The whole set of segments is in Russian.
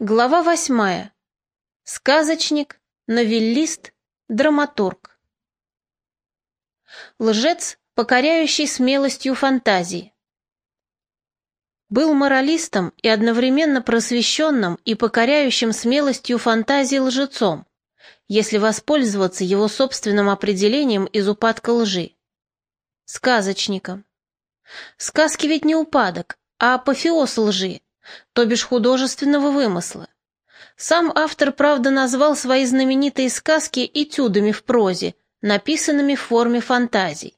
Глава восьмая. Сказочник, новеллист, драматург. Лжец, покоряющий смелостью фантазии. Был моралистом и одновременно просвещенным и покоряющим смелостью фантазии лжецом, если воспользоваться его собственным определением из упадка лжи. Сказочником. Сказки ведь не упадок, а апофеоз лжи, то бишь художественного вымысла. Сам автор, правда, назвал свои знаменитые сказки этюдами в прозе, написанными в форме фантазий.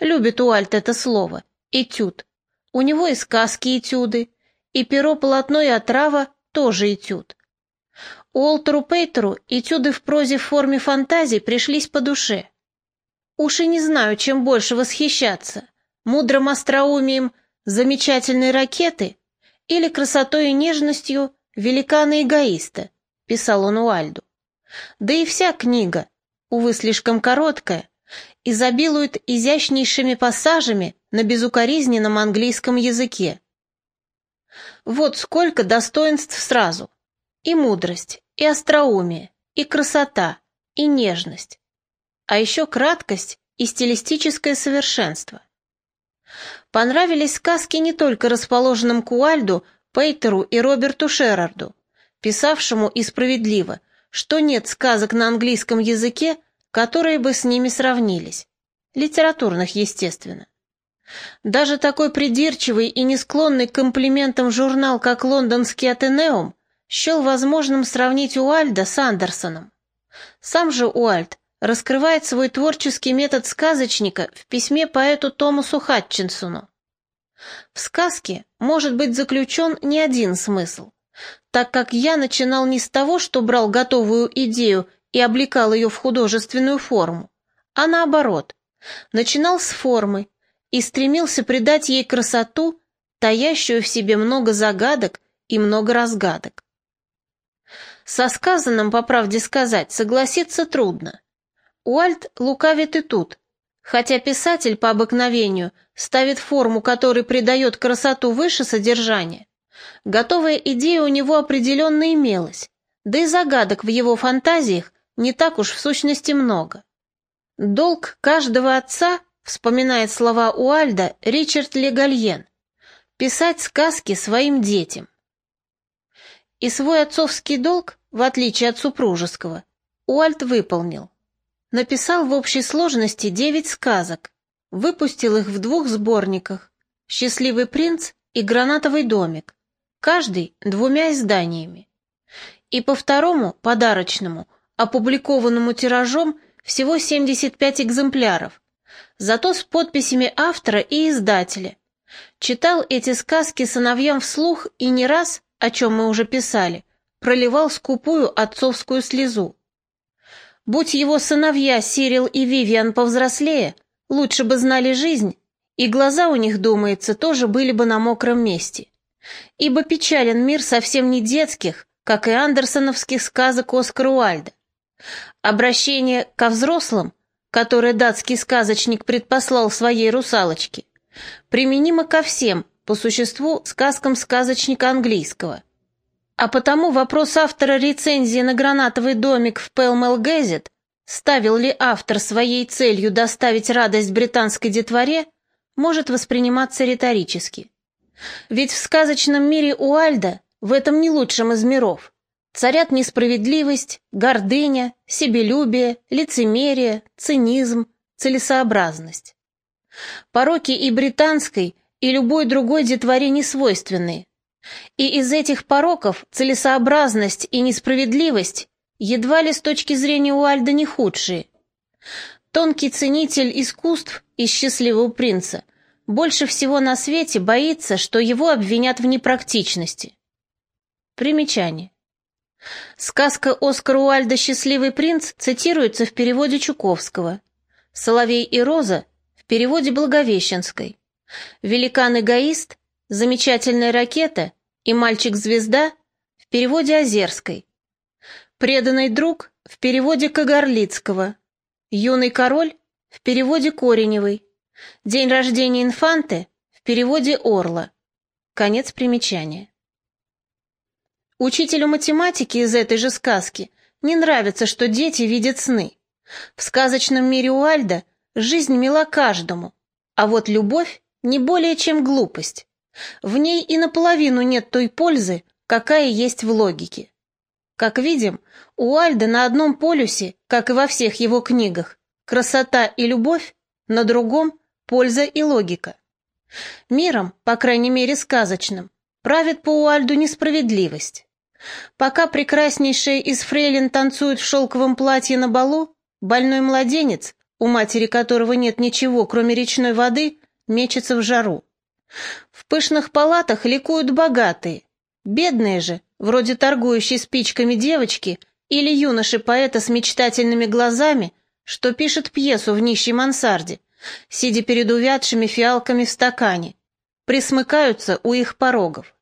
Любит Уальт это слово «этюд». У него и сказки этюды, и перо, полотно и отрава тоже этюд. Уолтеру Пейтеру этюды в прозе в форме фантазий пришлись по душе. Уж и не знаю, чем больше восхищаться, мудрым остроумием замечательной ракеты или красотой и нежностью великана-эгоиста, писал он Уальду. Да и вся книга, увы, слишком короткая, изобилует изящнейшими пассажами на безукоризненном английском языке. Вот сколько достоинств сразу. И мудрость, и остроумие, и красота, и нежность. А еще краткость и стилистическое совершенство. Понравились сказки не только расположенным к Уальду, Пейтеру и Роберту Шерарду, писавшему и справедливо, что нет сказок на английском языке, которые бы с ними сравнились. Литературных, естественно. Даже такой придирчивый и не склонный к комплиментам журнал, как лондонский Атенеум, счел возможным сравнить Уальда с Андерсоном. Сам же Уальд раскрывает свой творческий метод сказочника в письме поэту Томасу Хатчинсону. В сказке может быть заключен не один смысл, так как я начинал не с того, что брал готовую идею и облекал ее в художественную форму, а наоборот, начинал с формы и стремился придать ей красоту, таящую в себе много загадок и много разгадок. Со сказанным, по правде сказать, согласиться трудно. Уальт лукавит и тут, хотя писатель по обыкновению ставит форму, которой придает красоту выше содержания. Готовая идея у него определенно имелась, да и загадок в его фантазиях не так уж в сущности много. Долг каждого отца, вспоминает слова Уальда Ричард Легальен, писать сказки своим детям. И свой отцовский долг, в отличие от супружеского, Уальд выполнил. Написал в общей сложности девять сказок, выпустил их в двух сборниках «Счастливый принц» и «Гранатовый домик», каждый двумя изданиями. И по второму, подарочному, опубликованному тиражом всего 75 экземпляров, зато с подписями автора и издателя. Читал эти сказки сыновьям вслух и не раз, о чем мы уже писали, проливал скупую отцовскую слезу. Будь его сыновья Сирил и Вивиан повзрослее, лучше бы знали жизнь, и глаза у них, думается, тоже были бы на мокром месте. Ибо печален мир совсем не детских, как и андерсоновских сказок Оскара Уальда. Обращение ко взрослым, которое датский сказочник предпослал своей русалочке, применимо ко всем, по существу, сказкам сказочника английского – а потому вопрос автора рецензии на гранатовый домик в Пэлмэл Гэзет, ставил ли автор своей целью доставить радость британской детворе, может восприниматься риторически. Ведь в сказочном мире Уальда, в этом не лучшем из миров, царят несправедливость, гордыня, себелюбие, лицемерие, цинизм, целесообразность. Пороки и британской, и любой другой детворе не свойственны, и из этих пороков целесообразность и несправедливость едва ли с точки зрения Уальда не худшие. Тонкий ценитель искусств и счастливого принца больше всего на свете боится, что его обвинят в непрактичности. Примечание. Сказка Оскара Уальда «Счастливый принц» цитируется в переводе Чуковского. «Соловей и роза» в переводе Благовещенской. «Великан-эгоист» «Замечательная ракета» и «Мальчик-звезда» в переводе Озерской. «Преданный друг» в переводе Кагарлицкого. «Юный король» в переводе Кореневой. «День рождения инфанты» в переводе Орла. Конец примечания. Учителю математики из этой же сказки не нравится, что дети видят сны. В сказочном мире Уальда жизнь мила каждому, а вот любовь не более чем глупость. В ней и наполовину нет той пользы, какая есть в логике. Как видим, у Альда на одном полюсе, как и во всех его книгах, красота и любовь, на другом – польза и логика. Миром, по крайней мере сказочным, правит по Уальду несправедливость. Пока прекраснейшая из фрейлин танцует в шелковом платье на балу, больной младенец, у матери которого нет ничего, кроме речной воды, мечется в жару. В пышных палатах ликуют богатые. Бедные же, вроде торгующей спичками девочки или юноши-поэта с мечтательными глазами, что пишет пьесу в нищей мансарде, сидя перед увядшими фиалками в стакане, присмыкаются у их порогов.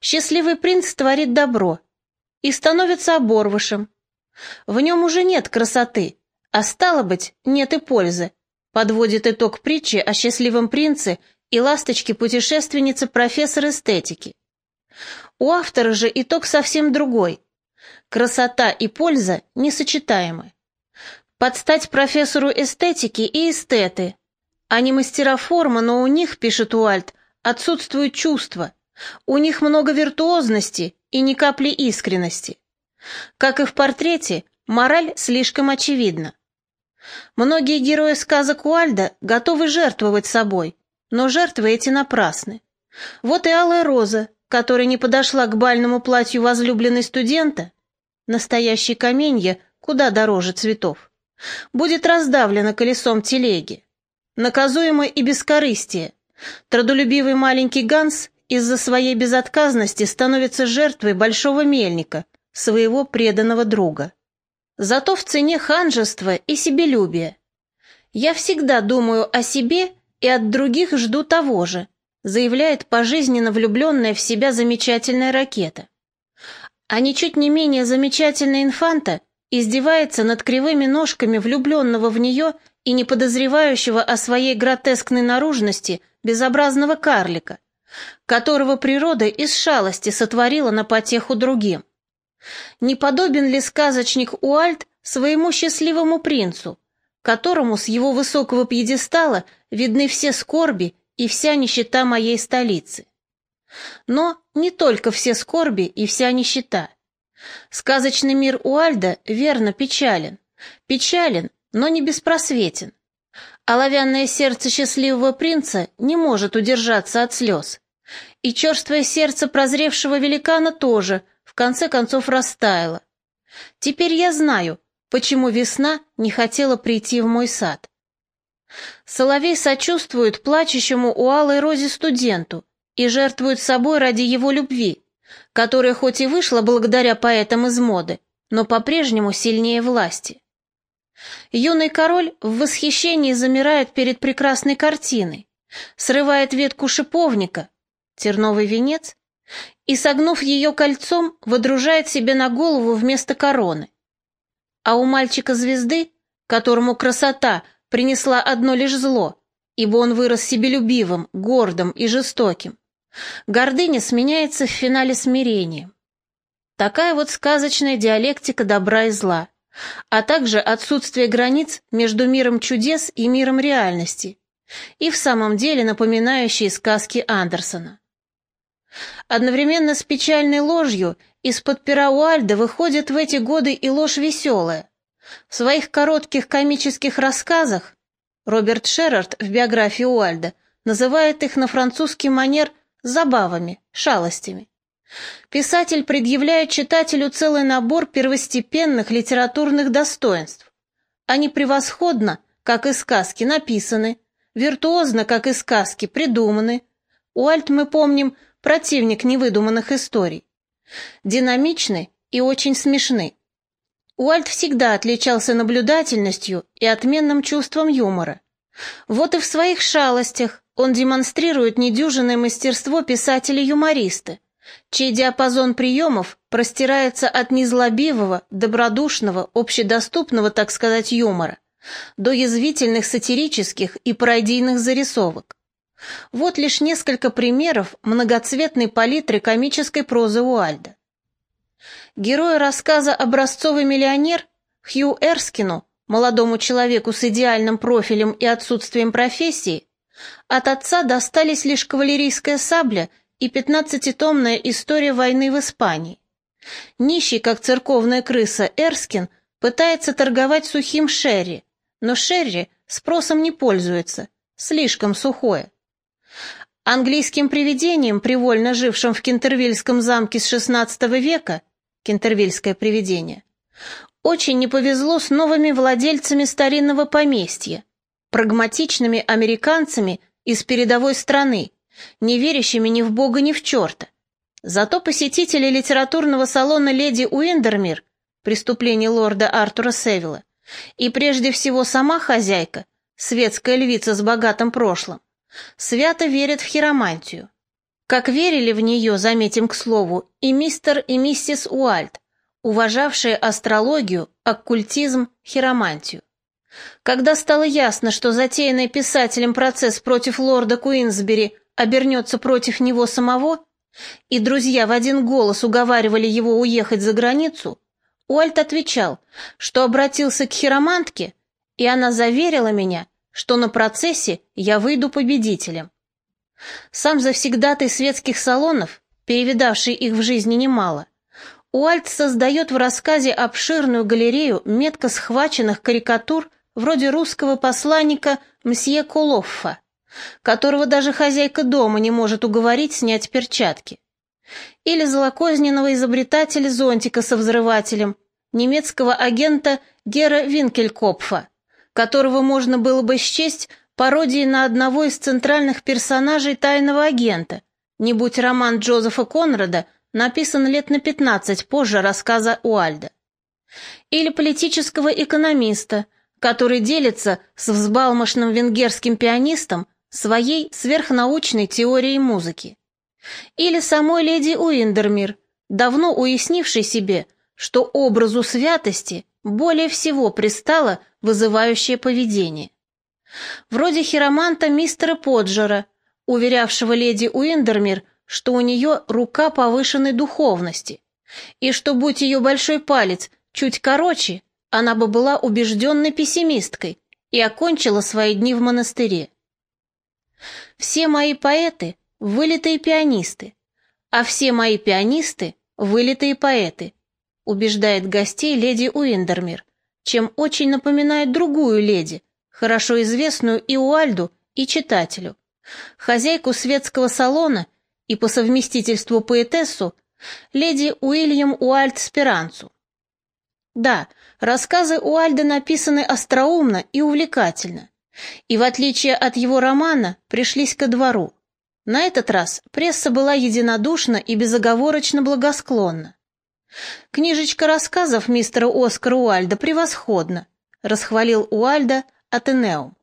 Счастливый принц творит добро и становится оборвышем. В нем уже нет красоты, а стало быть, нет и пользы, подводит итог притчи о счастливом принце и ласточке-путешественнице профессор эстетики. У автора же итог совсем другой. Красота и польза несочетаемы. Подстать профессору эстетики и эстеты. Они мастера формы, но у них, пишет Уальт, отсутствует чувство. У них много виртуозности и ни капли искренности. Как и в портрете, мораль слишком очевидна. Многие герои сказок Уальда готовы жертвовать собой, но жертвы эти напрасны. Вот и алая роза, которая не подошла к бальному платью возлюбленной студента, настоящее каменье куда дороже цветов, будет раздавлена колесом телеги. Наказуемо и бескорыстие. Трудолюбивый маленький Ганс из-за своей безотказности становится жертвой большого мельника, своего преданного друга. Зато в цене ханжество и себелюбие. Я всегда думаю о себе и от других жду того же, заявляет пожизненно влюбленная в себя замечательная ракета. А ничуть не менее замечательная инфанта издевается над кривыми ножками влюбленного в нее и не подозревающего о своей гротескной наружности безобразного карлика, которого природа из шалости сотворила на потеху другим. Не подобен ли сказочник Уальт своему счастливому принцу, которому с его высокого пьедестала видны все скорби и вся нищета моей столицы. Но не только все скорби и вся нищета. Сказочный мир Уальда верно печален. Печален, но не беспросветен. Оловянное сердце счастливого принца не может удержаться от слез. И черствое сердце прозревшего великана тоже, в конце концов, растаяло. Теперь я знаю, почему весна не хотела прийти в мой сад. Соловей сочувствует плачущему у алой розе студенту и жертвует собой ради его любви, которая хоть и вышла благодаря поэтам из моды, но по-прежнему сильнее власти. Юный король в восхищении замирает перед прекрасной картиной, срывает ветку шиповника, терновый венец, и, согнув ее кольцом, водружает себе на голову вместо короны а у мальчика-звезды, которому красота принесла одно лишь зло, ибо он вырос себелюбивым, гордым и жестоким, гордыня сменяется в финале смирением. Такая вот сказочная диалектика добра и зла, а также отсутствие границ между миром чудес и миром реальности, и в самом деле напоминающие сказки Андерсона. Одновременно с печальной ложью из-под пера Уальда выходит в эти годы и ложь веселая. В своих коротких комических рассказах Роберт Шерард в биографии Уальда называет их на французский манер забавами, шалостями. Писатель предъявляет читателю целый набор первостепенных литературных достоинств. Они превосходно, как и сказки, написаны, виртуозно, как и сказки, придуманы. Уальд, мы помним, противник невыдуманных историй. Динамичны и очень смешны. Уальт всегда отличался наблюдательностью и отменным чувством юмора. Вот и в своих шалостях он демонстрирует недюжинное мастерство писателя-юмориста, чей диапазон приемов простирается от незлобивого, добродушного, общедоступного, так сказать, юмора до язвительных сатирических и пародийных зарисовок. Вот лишь несколько примеров многоцветной палитры комической прозы Уальда. Герою рассказа «Образцовый миллионер» Хью Эрскину, молодому человеку с идеальным профилем и отсутствием профессии, от отца достались лишь кавалерийская сабля и пятнадцатитомная история войны в Испании. Нищий, как церковная крыса, Эрскин пытается торговать сухим шерри, но шерри спросом не пользуется, слишком сухое. Английским привидением, привольно жившим в Кентервильском замке с XVI века, Кентервильское привидение, очень не повезло с новыми владельцами старинного поместья, прагматичными американцами из передовой страны, не верящими ни в Бога, ни в черта. Зато посетители литературного салона «Леди Уиндермир» преступление лорда Артура Севилла и прежде всего сама хозяйка, светская львица с богатым прошлым, свято верят в хиромантию. Как верили в нее, заметим к слову, и мистер и миссис Уальт, уважавшие астрологию, оккультизм, хиромантию. Когда стало ясно, что затеянный писателем процесс против лорда Куинсбери обернется против него самого, и друзья в один голос уговаривали его уехать за границу, Уальт отвечал, что обратился к хиромантке, и она заверила меня, что на процессе я выйду победителем. Сам завсегдатый светских салонов, перевидавший их в жизни немало, Уальт создает в рассказе обширную галерею метко схваченных карикатур вроде русского посланника мсье Кулоффа, которого даже хозяйка дома не может уговорить снять перчатки. Или злокозненного изобретателя зонтика со взрывателем, немецкого агента Гера Винкелькопфа, которого можно было бы счесть пародией на одного из центральных персонажей «Тайного агента», не будь роман Джозефа Конрада написан лет на 15 позже рассказа Уальда. Или политического экономиста, который делится с взбалмошным венгерским пианистом своей сверхнаучной теорией музыки. Или самой леди Уиндермир, давно уяснившей себе, что образу святости более всего пристало вызывающее поведение. Вроде хироманта мистера Поджера, уверявшего леди Уиндермир, что у нее рука повышенной духовности, и что, будь ее большой палец чуть короче, она бы была убежденной пессимисткой и окончила свои дни в монастыре. Все мои поэты — вылитые пианисты, а все мои пианисты — вылитые поэты, убеждает гостей леди Уиндермир, чем очень напоминает другую леди, хорошо известную и Уальду, и читателю, хозяйку светского салона и по совместительству поэтессу, леди Уильям Уальд Спиранцу. Да, рассказы Уальда написаны остроумно и увлекательно, и в отличие от его романа пришлись ко двору. На этот раз пресса была единодушна и безоговорочно благосклонна. Книжечка рассказов мистера Оскара Уальда превосходна, расхвалил Уальда Атенеум.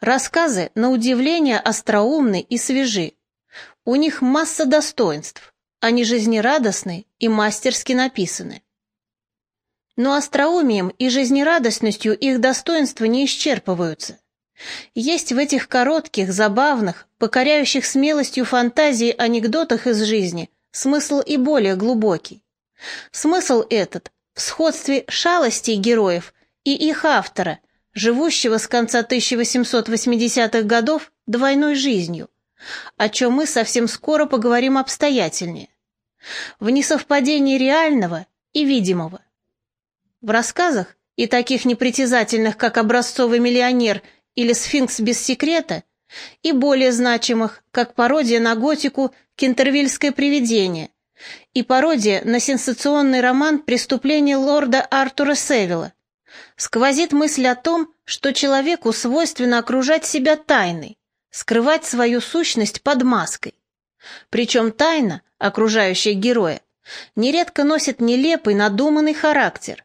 Рассказы, на удивление, остроумны и свежи. У них масса достоинств, они жизнерадостны и мастерски написаны. Но остроумием и жизнерадостностью их достоинства не исчерпываются. Есть в этих коротких, забавных, покоряющих смелостью фантазии анекдотах из жизни смысл и более глубокий. Смысл этот в сходстве шалостей героев и их автора, живущего с конца 1880-х годов двойной жизнью, о чем мы совсем скоро поговорим обстоятельнее. В несовпадении реального и видимого. В рассказах, и таких непритязательных, как «Образцовый миллионер» или «Сфинкс без секрета», и более значимых, как пародия на готику «Кентервильское привидение», и пародия на сенсационный роман «Преступление лорда Артура Севилла». Сквозит мысль о том, что человеку свойственно окружать себя тайной, скрывать свою сущность под маской. Причем тайна, окружающая героя, нередко носит нелепый, надуманный характер.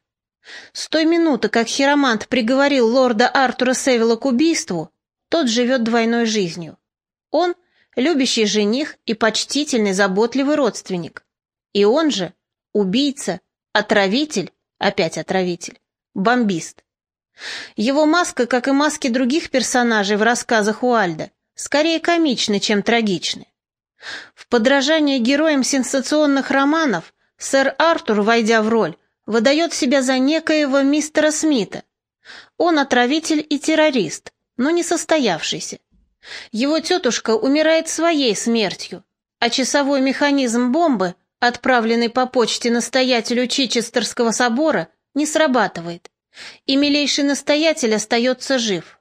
С той минуты, как хиромант приговорил лорда Артура Севилла к убийству, тот живет двойной жизнью. Он — любящий жених и почтительный, заботливый родственник. И он же — убийца, отравитель, опять отравитель, бомбист. Его маска, как и маски других персонажей в рассказах Уальда, скорее комичны, чем трагичны. В подражание героям сенсационных романов Сэр Артур, войдя в роль, выдает себя за некоего мистера Смита. Он отравитель и террорист, но не состоявшийся. Его тетушка умирает своей смертью, а часовой механизм бомбы, отправленный по почте настоятелю Чичестерского собора, не срабатывает, и милейший настоятель остается жив.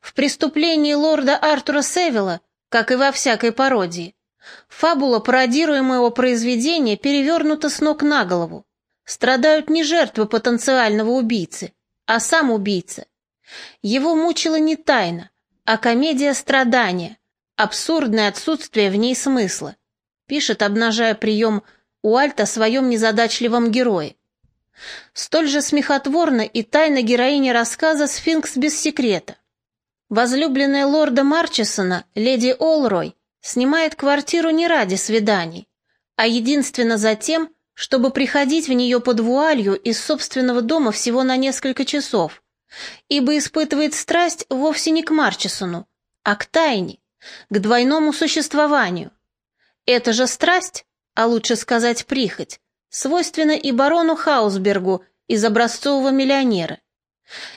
В преступлении лорда Артура Севилла, как и во всякой пародии, фабула пародируемого произведения перевернута с ног на голову. Страдают не жертвы потенциального убийцы, а сам убийца. Его мучила не тайна, а комедия страдания, абсурдное отсутствие в ней смысла, пишет, обнажая прием Уальт о своем незадачливом герое. Столь же смехотворна и тайна героини рассказа «Сфинкс без секрета». Возлюбленная лорда Марчесона, леди Олрой, снимает квартиру не ради свиданий, а единственно за тем, чтобы приходить в нее под вуалью из собственного дома всего на несколько часов, ибо испытывает страсть вовсе не к Марчесону, а к тайне, к двойному существованию. Эта же страсть, а лучше сказать прихоть, свойственна и барону Хаусбергу из образцового миллионера.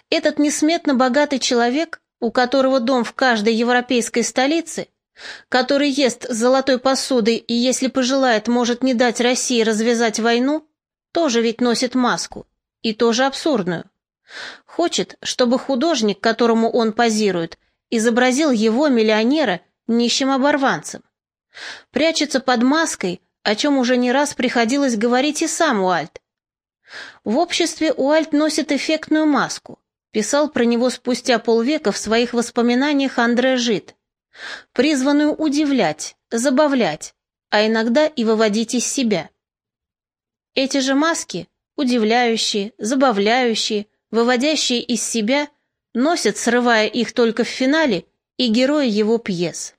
Этот несметно богатый человек у которого дом в каждой европейской столице, который ест золотой посудой и, если пожелает, может не дать России развязать войну, тоже ведь носит маску, и тоже абсурдную. Хочет, чтобы художник, которому он позирует, изобразил его, миллионера, нищим оборванцем. Прячется под маской, о чем уже не раз приходилось говорить и сам Уальт. В обществе Уальт носит эффектную маску, писал про него спустя полвека в своих воспоминаниях Андре Жит, призванную удивлять, забавлять, а иногда и выводить из себя. Эти же маски, удивляющие, забавляющие, выводящие из себя, носят, срывая их только в финале, и герои его пьес.